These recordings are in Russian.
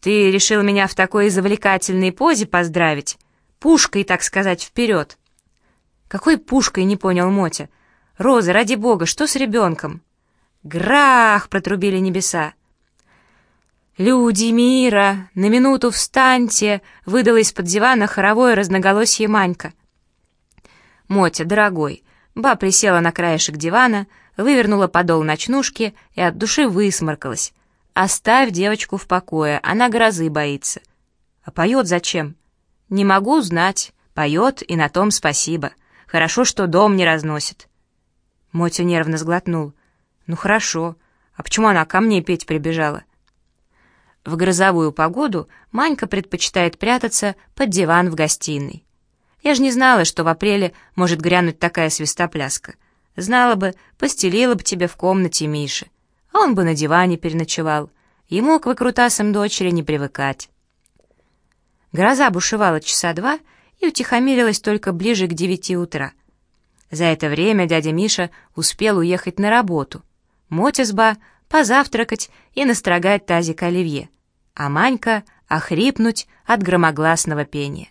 «Ты решил меня в такой завлекательной позе поздравить? Пушкой, так сказать, вперед!» «Какой пушкой?» — не понял Мотя. «Роза, ради бога, что с ребенком?» «Грах!» — протрубили небеса. «Люди мира, на минуту встаньте!» — выдала из-под дивана хоровое разноголосье Манька. «Мотя, дорогой!» Ба присела на краешек дивана, вывернула подол ночнушки и от души высморкалась. «Оставь девочку в покое, она грозы боится». «А поет зачем?» «Не могу знать. Поет, и на том спасибо. Хорошо, что дом не разносит». Мотя нервно сглотнул. «Ну хорошо. А почему она ко мне петь прибежала?» В грозовую погоду Манька предпочитает прятаться под диван в гостиной. Я же не знала, что в апреле может грянуть такая свистопляска. Знала бы, постелила бы тебе в комнате Миши. А он бы на диване переночевал. Ему к выкрутасам дочери не привыкать. Гроза бушевала часа два и утихомирилась только ближе к девяти утра. За это время дядя Миша успел уехать на работу. Мотизба позавтракать и настрогать тазик оливье, а Манька охрипнуть от громогласного пения.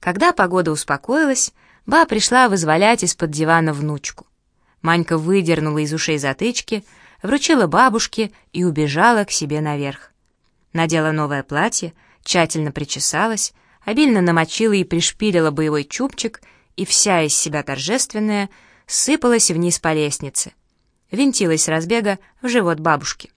Когда погода успокоилась, ба пришла вызволять из-под дивана внучку. Манька выдернула из ушей затычки, вручила бабушке и убежала к себе наверх. Надела новое платье, тщательно причесалась, обильно намочила и пришпилила боевой чубчик, и вся из себя торжественная сыпалась вниз по лестнице. Винтилась с разбега в живот бабушки.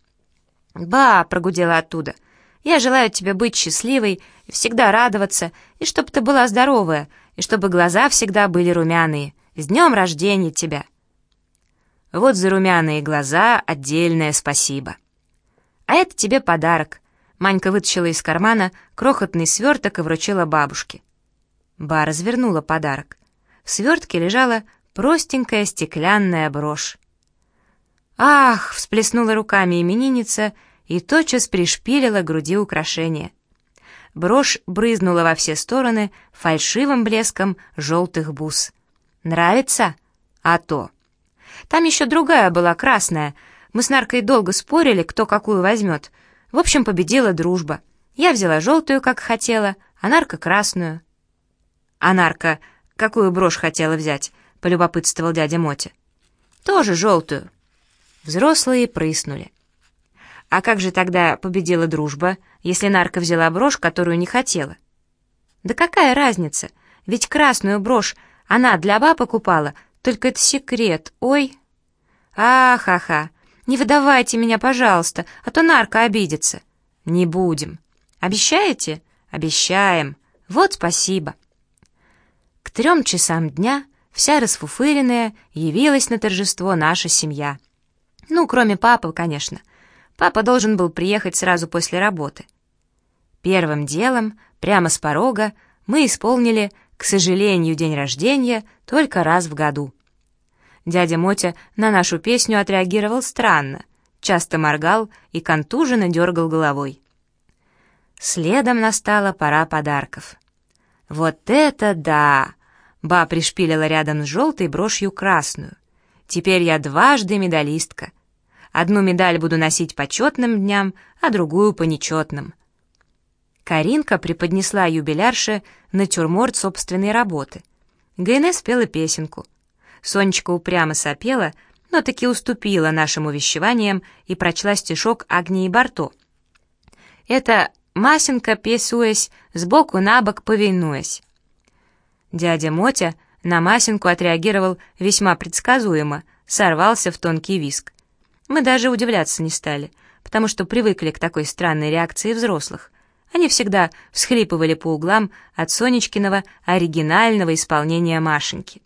«Ба!» — прогудела оттуда — я желаю тебе быть счастливой и всегда радоваться, и чтобы ты была здоровая, и чтобы глаза всегда были румяные. С днем рождения тебя!» Вот за румяные глаза отдельное спасибо. «А это тебе подарок». Манька вытащила из кармана крохотный сверток и вручила бабушке. Ба развернула подарок. В свертке лежала простенькая стеклянная брошь. «Ах!» — всплеснула руками именинница — и тотчас пришпилила к груди украшение. Брошь брызнула во все стороны фальшивым блеском желтых бус. «Нравится? А то!» Там еще другая была, красная. Мы с Наркой долго спорили, кто какую возьмет. В общем, победила дружба. Я взяла желтую, как хотела, а Нарка — красную. «А Нарка какую брошь хотела взять?» — полюбопытствовал дядя Мотя. «Тоже желтую». Взрослые прыснули. А как же тогда победила дружба, если нарка взяла брошь, которую не хотела? Да какая разница? Ведь красную брошь она для баб покупала, только это секрет, ой. Ах-ха-ха, не выдавайте меня, пожалуйста, а то нарка обидится. Не будем. Обещаете? Обещаем. Вот спасибо. К трем часам дня вся расфуфыренная явилась на торжество наша семья. Ну, кроме папы, конечно. Папа должен был приехать сразу после работы. Первым делом, прямо с порога, мы исполнили, к сожалению, день рождения только раз в году. Дядя Мотя на нашу песню отреагировал странно, часто моргал и контуженно дергал головой. Следом настала пора подарков. «Вот это да!» Ба пришпилила рядом с желтой брошью красную. «Теперь я дважды медалистка». Одну медаль буду носить по четным дням, а другую по нечетным. Каринка преподнесла юбилярше натюрморт собственной работы. Гайне спела песенку. Сонечка упрямо сопела, но таки уступила нашим увещеваниям и прочла стишок Агнии Барто. Это «Масенька, песуясь, сбоку на бок повинуясь». Дядя Мотя на Масеньку отреагировал весьма предсказуемо, сорвался в тонкий виск. Мы даже удивляться не стали, потому что привыкли к такой странной реакции взрослых. Они всегда всхлипывали по углам от Сонечкиного оригинального исполнения Машеньки.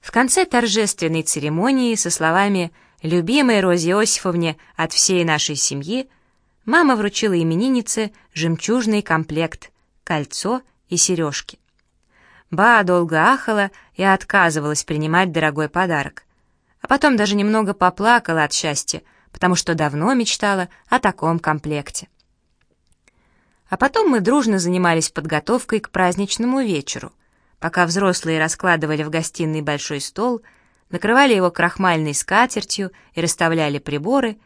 В конце торжественной церемонии со словами «Любимой Розе Иосифовне от всей нашей семьи» мама вручила имениннице жемчужный комплект, кольцо и сережки. Ба долго ахала и отказывалась принимать дорогой подарок а потом даже немного поплакала от счастья, потому что давно мечтала о таком комплекте. А потом мы дружно занимались подготовкой к праздничному вечеру, пока взрослые раскладывали в гостиной большой стол, накрывали его крахмальной скатертью и расставляли приборы,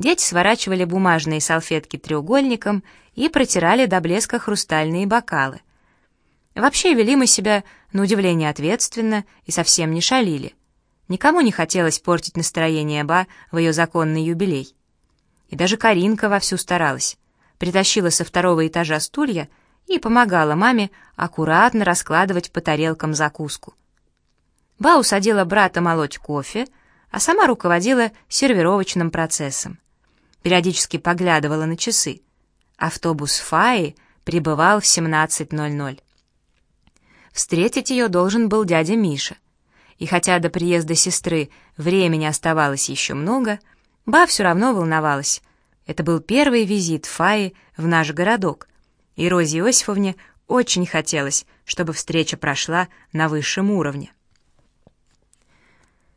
Дети сворачивали бумажные салфетки треугольником и протирали до блеска хрустальные бокалы. Вообще вели мы себя, на удивление, ответственно и совсем не шалили. Никому не хотелось портить настроение Ба в ее законный юбилей. И даже Каринка вовсю старалась. Притащила со второго этажа стулья и помогала маме аккуратно раскладывать по тарелкам закуску. Ба усадила брата молоть кофе, а сама руководила сервировочным процессом. Периодически поглядывала на часы. Автобус Фаи прибывал в 17.00. Встретить ее должен был дядя Миша — и хотя до приезда сестры времени оставалось еще много, Ба все равно волновалась. Это был первый визит Фаи в наш городок, и Розе Иосифовне очень хотелось, чтобы встреча прошла на высшем уровне.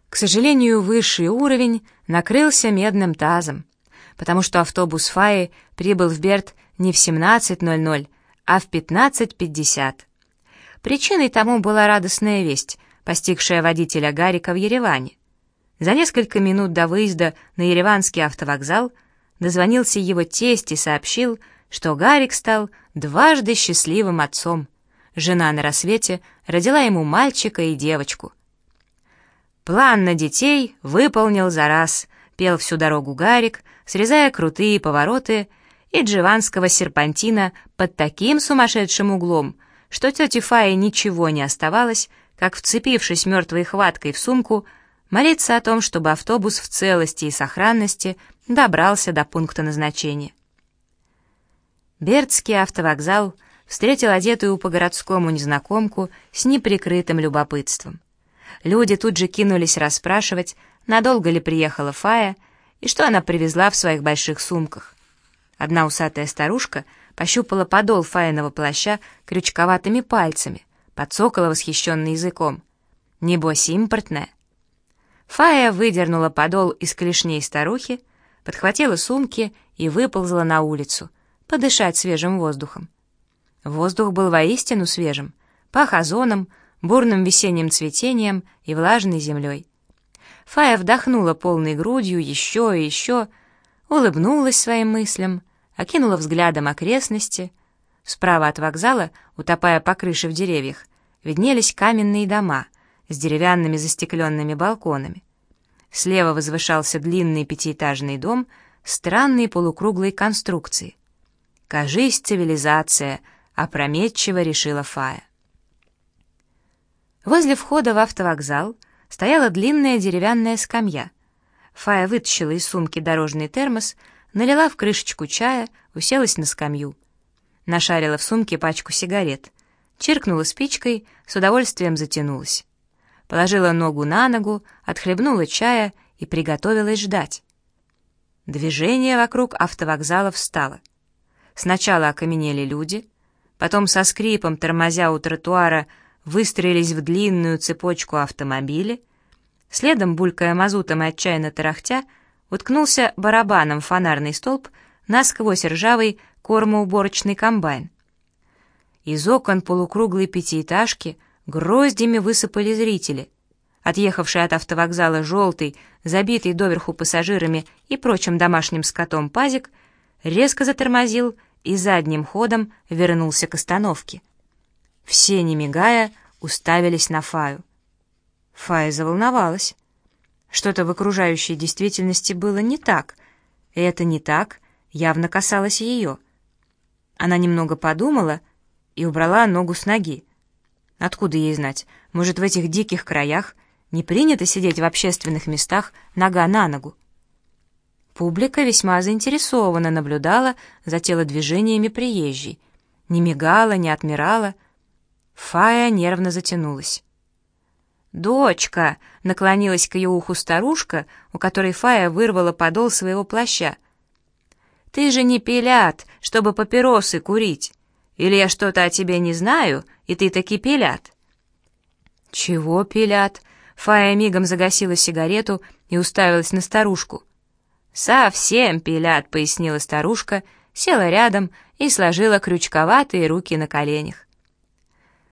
К сожалению, высший уровень накрылся медным тазом, потому что автобус Фаи прибыл в Берт не в 17.00, а в 15.50. Причиной тому была радостная весть — постигшая водителя Гарика в Ереване. За несколько минут до выезда на Ереванский автовокзал дозвонился его тесть и сообщил, что Гарик стал дважды счастливым отцом. Жена на рассвете родила ему мальчика и девочку. План на детей выполнил за раз, пел всю дорогу Гарик, срезая крутые повороты и дживанского серпантина под таким сумасшедшим углом, что тете Фае ничего не оставалось, как, вцепившись мертвой хваткой в сумку, молиться о том, чтобы автобус в целости и сохранности добрался до пункта назначения. Бертский автовокзал встретил одетую по-городскому незнакомку с неприкрытым любопытством. Люди тут же кинулись расспрашивать, надолго ли приехала Фая и что она привезла в своих больших сумках. Одна усатая старушка пощупала подол Фаиного плаща крючковатыми пальцами — подсокала восхищенный языком. «Небось, импортная». Фая выдернула подол из клешней старухи, подхватила сумки и выползла на улицу, подышать свежим воздухом. Воздух был воистину свежим, пах озоном, бурным весенним цветением и влажной землей. Фая вдохнула полной грудью еще и еще, улыбнулась своим мыслям, окинула взглядом окрестности — Справа от вокзала, утопая по крыше в деревьях, виднелись каменные дома с деревянными застекленными балконами. Слева возвышался длинный пятиэтажный дом странной полукруглой конструкции. «Кажись, цивилизация», — опрометчиво решила Фая. Возле входа в автовокзал стояла длинная деревянная скамья. Фая вытащила из сумки дорожный термос, налила в крышечку чая, уселась на скамью — Нашарила в сумке пачку сигарет. Чиркнула спичкой, с удовольствием затянулась. Положила ногу на ногу, отхлебнула чая и приготовилась ждать. Движение вокруг автовокзала встало. Сначала окаменели люди, потом со скрипом, тормозя у тротуара, выстроились в длинную цепочку автомобили, следом, булькая мазутом и отчаянно тарахтя, уткнулся барабаном фонарный столб насквозь ржавый кормоуборочный комбайн. Из окон полукруглой пятиэтажки гроздями высыпали зрители. Отъехавший от автовокзала желтый, забитый доверху пассажирами и прочим домашним скотом пазик, резко затормозил и задним ходом вернулся к остановке. Все, не мигая, уставились на Фаю. Фая заволновалась. Что-то в окружающей действительности было не так, и это не так явно касалось ее. Она немного подумала и убрала ногу с ноги. Откуда ей знать? Может, в этих диких краях не принято сидеть в общественных местах нога на ногу? Публика весьма заинтересованно наблюдала за телодвижениями приезжей. Не мигала, не отмирала. Фая нервно затянулась. «Дочка!» — наклонилась к ее уху старушка, у которой Фая вырвала подол своего плаща. Ты же не пилят, чтобы папиросы курить. Или я что-то о тебе не знаю, и ты таки пилят?» «Чего пилят?» Фая мигом загасила сигарету и уставилась на старушку. «Совсем пилят», — пояснила старушка, села рядом и сложила крючковатые руки на коленях.